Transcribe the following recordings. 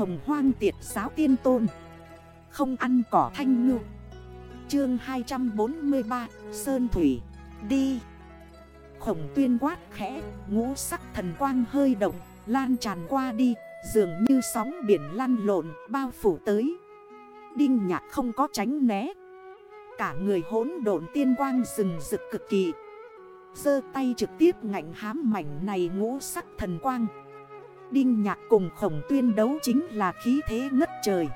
hồng hoang tiệt giáo tiên tôn. Không ăn cỏ thanh ngư. Chương 243 Sơn Thủy. Đi. Khổng tuyên quát khẽ, Ngũ sắc thần quang hơi động, Lan tràn qua đi, Dường như sóng biển lăn lộn, Bao phủ tới. Đinh nhạc không có tránh né. Cả người hốn độn tiên quang rừng rực cực kỳ. Dơ tay trực tiếp ngạnh hám mảnh này ngũ sắc thần quang. Đinh nhạc cùng khổng tuyên đấu chính là khí thế ngất trời.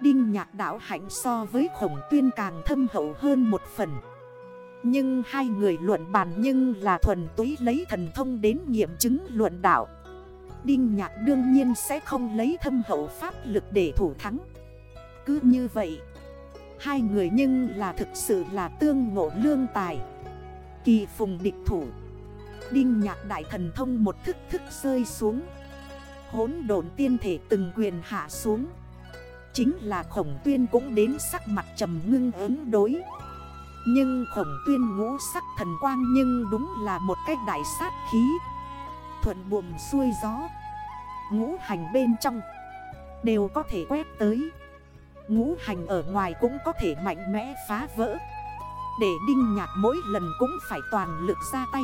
Đinh nhạc đảo hạnh so với khổng tuyên càng thâm hậu hơn một phần. Nhưng hai người luận bàn nhưng là thuần túy lấy thần thông đến nghiệm chứng luận đạo. Đinh nhạc đương nhiên sẽ không lấy thâm hậu pháp lực để thủ thắng. Cứ như vậy, Hai người nhưng là thực sự là tương ngộ lương tài. Kỳ phùng địch thủ. Đinh nhạc đại thần thông một thức thức rơi xuống. Hốn độn tiên thể từng quyền hạ xuống. Chính là khổng tuyên cũng đến sắc mặt trầm ngưng ứng đối. Nhưng khổng tuyên ngũ sắc thần quang nhưng đúng là một cách đại sát khí. Thuận buồm xuôi gió. Ngũ hành bên trong Đều có thể quét tới. Ngũ hành ở ngoài cũng có thể mạnh mẽ phá vỡ. Để đinh nhạc mỗi lần cũng phải toàn lực ra tay.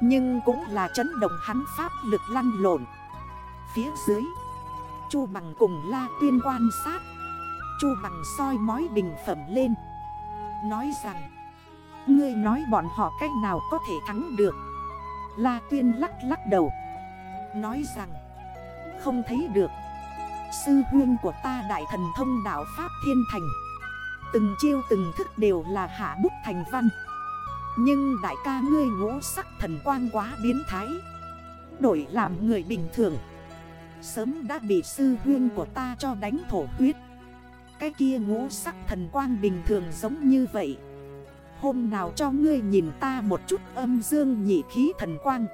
Nhưng cũng là chấn động hắn pháp lực lăn lộn. Phía dưới. Chu bằng cùng la tuyên quan sát. Chu bằng soi mói bình phẩm lên. Nói rằng, Ngươi nói bọn họ cách nào có thể thắng được? La tuyên lắc lắc đầu. Nói rằng, Không thấy được. Sư huyên của ta đại thần thông đạo Pháp Thiên Thành. Từng chiêu từng thức đều là hạ bút thành văn. Nhưng đại ca ngươi ngũ sắc thần quang quá biến thái. Đổi làm người bình thường. Sớm đã bị sư huyên của ta cho đánh thổ huyết. Cái kia ngũ sắc thần quang bình thường giống như vậy. Hôm nào cho ngươi nhìn ta một chút âm dương nhị khí thần quang.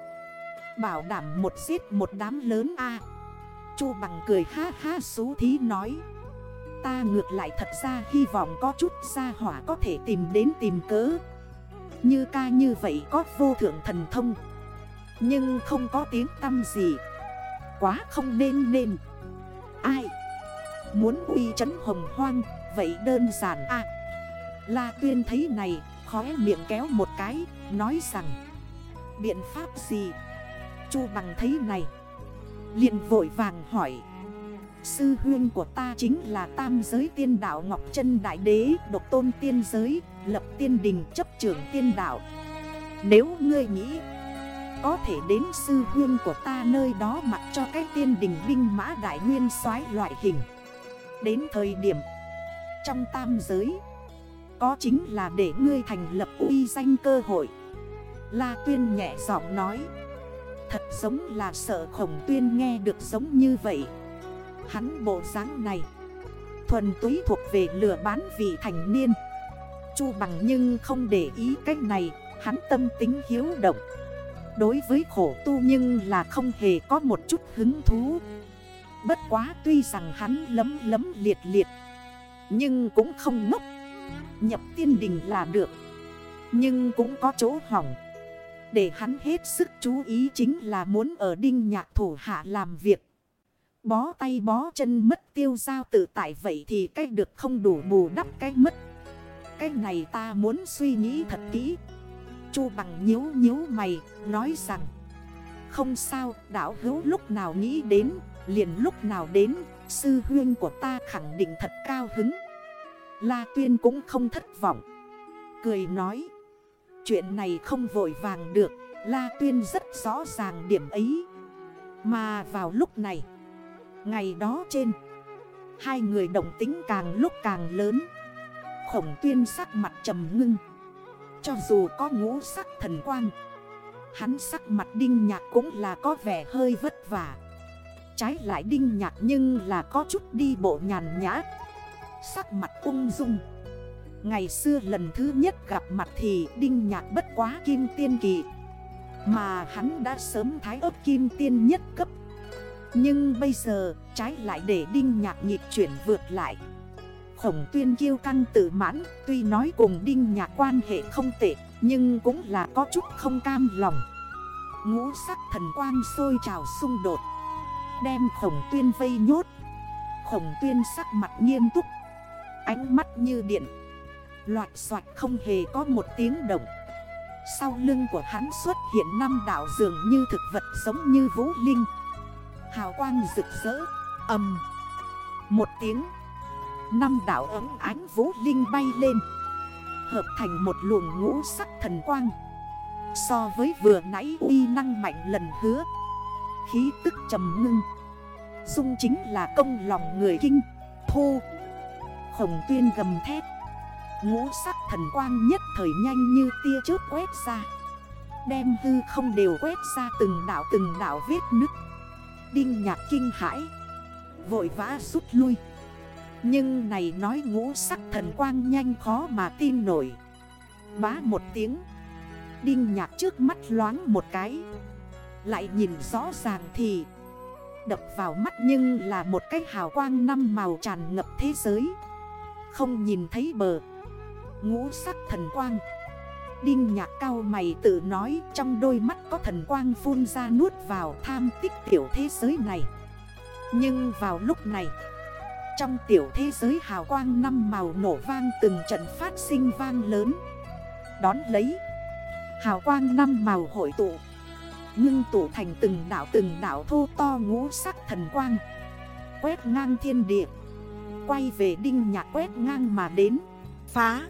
Bảo đảm một giết một đám lớn a. Chu bằng cười ha ha xú thí nói. Ta ngược lại thật ra hy vọng có chút gia hỏa có thể tìm đến tìm cớ. Như ca như vậy có vô thượng thần thông. Nhưng không có tiếng tâm gì. Quá không nên nên. Ai Muốn uy chấn hồng hoang, Vậy đơn giản à. La tuyên thấy này, Khóe miệng kéo một cái, Nói rằng, Biện pháp gì? Chu bằng thấy này, liền vội vàng hỏi, Sư huyên của ta chính là tam giới tiên đạo Ngọc chân Đại Đế, Độc tôn tiên giới, Lập tiên đình, chấp trưởng tiên đạo. Nếu ngươi nghĩ có thể đến sư huyên của ta nơi đó mặc cho cái tiên đình binh mã đại nguyên soái loại hình. Đến thời điểm, Trong tam giới, Có chính là để ngươi thành lập uy danh cơ hội. La tuyên nhẹ giọng nói, Thật giống là sợ khổng tuyên nghe được giống như vậy. Hắn bộ dáng này, Thuần túy thuộc về lừa bán vị thành niên. Chu bằng nhưng không để ý cách này, Hắn tâm tính hiếu động. Đối với khổ tu nhưng là không hề có một chút hứng thú Bất quá tuy rằng hắn lấm lấm liệt liệt, Nhưng cũng không ngốc Nhập tiên đình là được, Nhưng cũng có chỗ hỏng để hắn hết sức chú ý chính là muốn ở đinh nhạc thủ hạ làm việc. Bó tay bó chân mất tiêu giao tự tại vậy thì cách được không đủ bù đắp cái mất. Cái này ta muốn suy nghĩ thật kỹ. Chu bằng nhếu nhếu mày, nói rằng Không sao, đảo hữu lúc nào nghĩ đến, liền lúc nào đến, sư huyên của ta khẳng định thật cao hứng. La Tuyên cũng không thất vọng. Cười nói Chuyện này không vội vàng được La Tuyên rất rõ ràng điểm ấy Mà vào lúc này Ngày đó trên Hai người đồng tính càng lúc càng lớn Khổng tuyên sắc mặt trầm ngưng cho dù có ngũ sắc thần quang, Hắn sắc mặt đinh nhạc cũng là có vẻ hơi vất vả. Trái lại đinh nhạc nhưng là có chút đi bộ nhàn nhã, Sắc mặt ung dung. Ngày xưa lần thứ nhất gặp mặt thì Đinh Nhạc bất quá kim tiên kỳ, Mà hắn đã sớm thái ấp kim tiên nhất cấp. Nhưng bây giờ, trái lại để Đinh Nhạc nhịp chuyển vượt lại. Khổng tuyên kiêu căng tự mãn Tuy nói cùng Đinh Nhạc quan hệ không tệ Nhưng cũng là có chút không cam lòng. Ngũ sắc thần quang sôi trào xung đột Đem khổng tuyên vây nhốt. Khổng tuyên sắc mặt nghiêm túc Ánh mắt như điện. Loạt soạt không hề có một tiếng động. Sau lưng của hắn xuất hiện năm đảo dường như thực vật giống như vũ linh. Hào quang rực rỡ ầm, Một tiếng Năm đảo ấm ánh vũ linh bay lên, Hợp thành một luồng ngũ sắc thần quang. So với vừa nãy uy năng mạnh lần hứa, Khí tức trầm ngưng. Dung chính là công lòng người kinh, Thô, Khổng tuyên gầm thét. Ngũ sắc thần quang nhất thời nhanh như tia chớp quét ra, Đem hư không đều quét ra từng đảo từng đảo vết nứt. Đinh nhạc kinh hãi, Vội vã rút lui. Nhưng này nói ngũ sắc thần quang nhanh khó mà tin nổi. Bá một tiếng. Đinh nhạc trước mắt loáng một cái. Lại nhìn rõ ràng thì. Đập vào mắt nhưng là một cái hào quang năm màu tràn ngập thế giới. Không nhìn thấy bờ. Ngũ sắc thần quang. Đinh nhạc cao mày tự nói Trong đôi mắt có thần quang phun ra nuốt vào tham tích tiểu thế giới này. Nhưng vào lúc này trong tiểu thế giới hào quang năm màu nổ vang từng trận phát sinh vang lớn. Đón lấy, Hào quang năm màu hội tụ. Ngưng tụ thành từng đảo từng đảo thô to ngũ sắc thần quang. Quét ngang thiên địa. Quay về đinh nhạc quét ngang mà đến. Phá.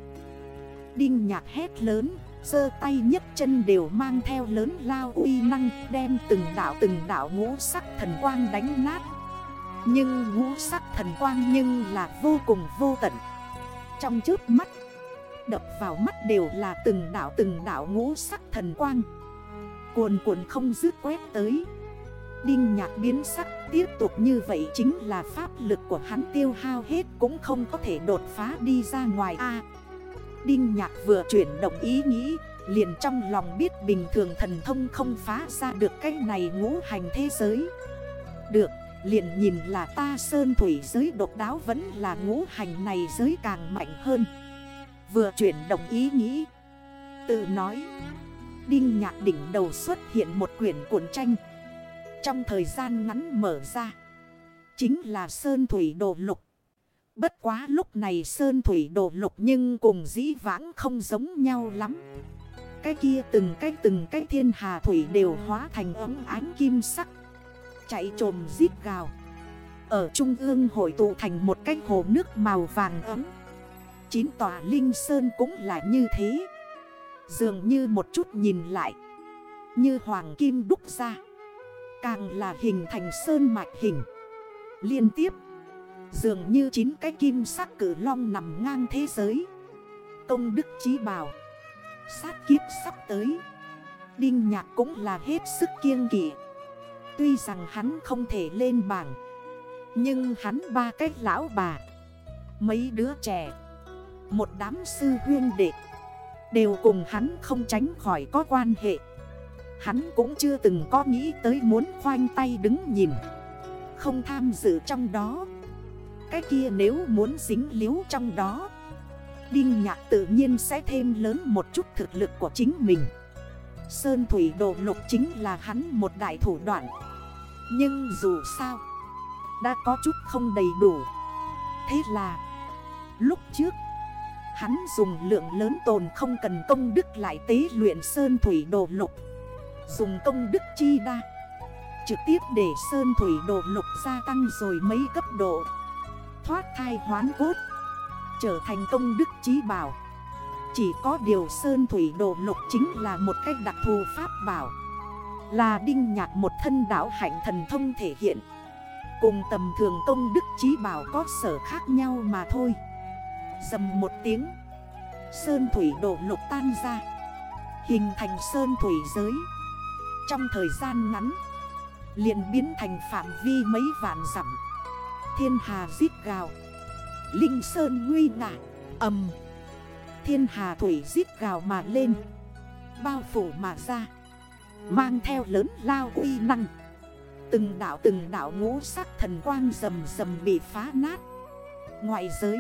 Đinh nhạc hét lớn Sơ tay nhấc chân đều mang theo lớn lao uy năng, Đem từng đảo từng đảo ngũ sắc thần quang đánh nát. Nhưng ngũ sắc thần quang nhưng là vô cùng vô tận. Trong trước mắt Đập vào mắt đều là từng đảo từng đảo ngũ sắc thần quang. Cuồn cuộn không dứt quét tới. Đinh nhạc biến sắc tiếp tục như vậy chính là pháp lực của hắn tiêu hao hết cũng không có thể đột phá đi ra ngoài a. Đinh nhạc vừa chuyển động ý nghĩ Liền trong lòng biết bình thường thần thông không phá ra được cái này ngũ hành thế giới. Được, liền nhìn là ta sơn thủy giới độc đáo vẫn là ngũ hành này giới càng mạnh hơn. Vừa chuyển động ý nghĩ, Tự nói, Đinh nhạc đỉnh đầu xuất hiện một quyển cuộn tranh. Trong thời gian ngắn mở ra, Chính là Sơn Thủy Đồ Lục. Bất quá lúc này Sơn Thủy Đồ Lục nhưng cùng dĩ vãng không giống nhau lắm. Cái kia từng cái từng cái thiên hà thủy đều hóa thành ấm ánh kim sắc Chạy trồm giết gào. Ở trung ương hội tụ thành một cái hồ nước màu vàng ấm. Chín tòa linh sơn cũng là như thế. Dường như một chút nhìn lại. Như hoàng kim đúc ra. Càng là hình thành sơn mạch hình. Liên tiếp. Dường như chín cái kim sắc cử long nằm ngang thế giới. Công đức trí bào Sát kiếp sắp tới. Đinh nhạc cũng là hết sức kiêng kỵ. Tuy rằng hắn không thể lên bảng, Nhưng hắn ba cách lão bà, Mấy đứa trẻ, Một đám sư huyên đệ, Đều cùng hắn không tránh khỏi có quan hệ. Hắn cũng chưa từng có nghĩ tới muốn khoanh tay đứng nhìn, Không tham dự trong đó. Cái kia nếu muốn dính líu trong đó, Đinh nhạc tự nhiên sẽ thêm lớn một chút thực lực của chính mình. Sơn Thủy Đồ Lục chính là hắn một đại thủ đoạn. Nhưng dù sao, Đã có chút không đầy đủ. Thế là, Lúc trước, Hắn dùng lượng lớn tồn không cần công đức lại tế luyện sơn thủy đồ lục. Dùng công đức chi đa, Trực tiếp để sơn thủy đồ lục gia tăng rồi mấy cấp độ. Thoát thai hoán cốt, Trở thành công đức trí bảo. Chỉ có điều sơn thủy đồ lục chính là một cách đặc thù pháp bảo. Là đinh nhạc một thân đảo hạnh thần thông thể hiện. Cùng tầm thường công đức trí bảo có sở khác nhau mà thôi. Dầm một tiếng, Sơn thủy đổ lục tan ra. Hình thành sơn thủy giới. Trong thời gian ngắn, liền biến thành phạm vi mấy vạn dặm. Thiên hà giết gào. Linh sơn nguy ngạ. Âm Thiên hà thủy giết gào mà lên, Bao phủ mà ra, Mang theo lớn lao uy năng. Từng đảo từng đảo ngũ sắc thần quang rầm rầm bị phá nát. Ngoại giới,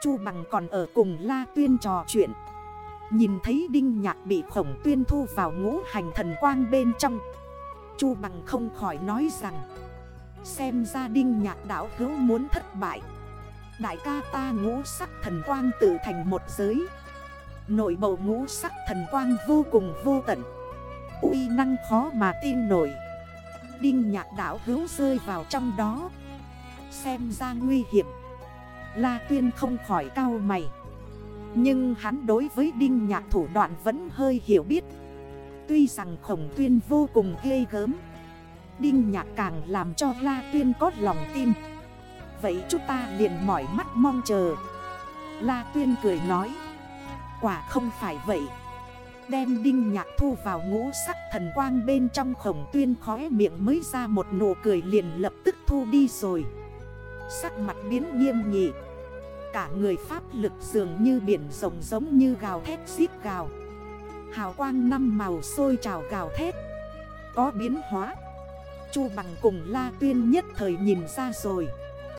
Chu Bằng còn ở cùng La Tuyên trò chuyện. Nhìn thấy Đinh Nhạc bị khổng tuyên thu vào ngũ hành thần quang bên trong, Chu Bằng không khỏi nói rằng, Xem ra đinh nhạc đảo hữu muốn thất bại. Đại ca ta ngũ sắc thần quang tự thành một giới. Nội bầu ngũ sắc thần quang vô cùng vô tận. Uy năng khó mà tin nổi. Đinh nhạc đảo hữu rơi vào trong đó. Xem ra nguy hiểm. La tuyên không khỏi cao mày. Nhưng hắn đối với đinh nhạc thủ đoạn vẫn hơi hiểu biết. Tuy rằng khổng tuyên vô cùng ghê gớm. Đinh nhạc càng làm cho La tuyên có lòng tin. Vậy chúng ta liền mỏi mắt mong chờ. La tuyên cười nói, Quả không phải vậy. Đem đinh nhạc thu vào ngũ sắc thần quang bên trong khổng tuyên khóe miệng mới ra một nụ cười liền lập tức thu đi rồi. Sắc mặt biến nghiêm nghị. Cả người pháp lực dường như biển rồng giống như gào thét xít gào. Hào quang năm màu sôi trào gào thét. Có biến hóa. Chu bằng cùng la tuyên nhất thời nhìn ra rồi.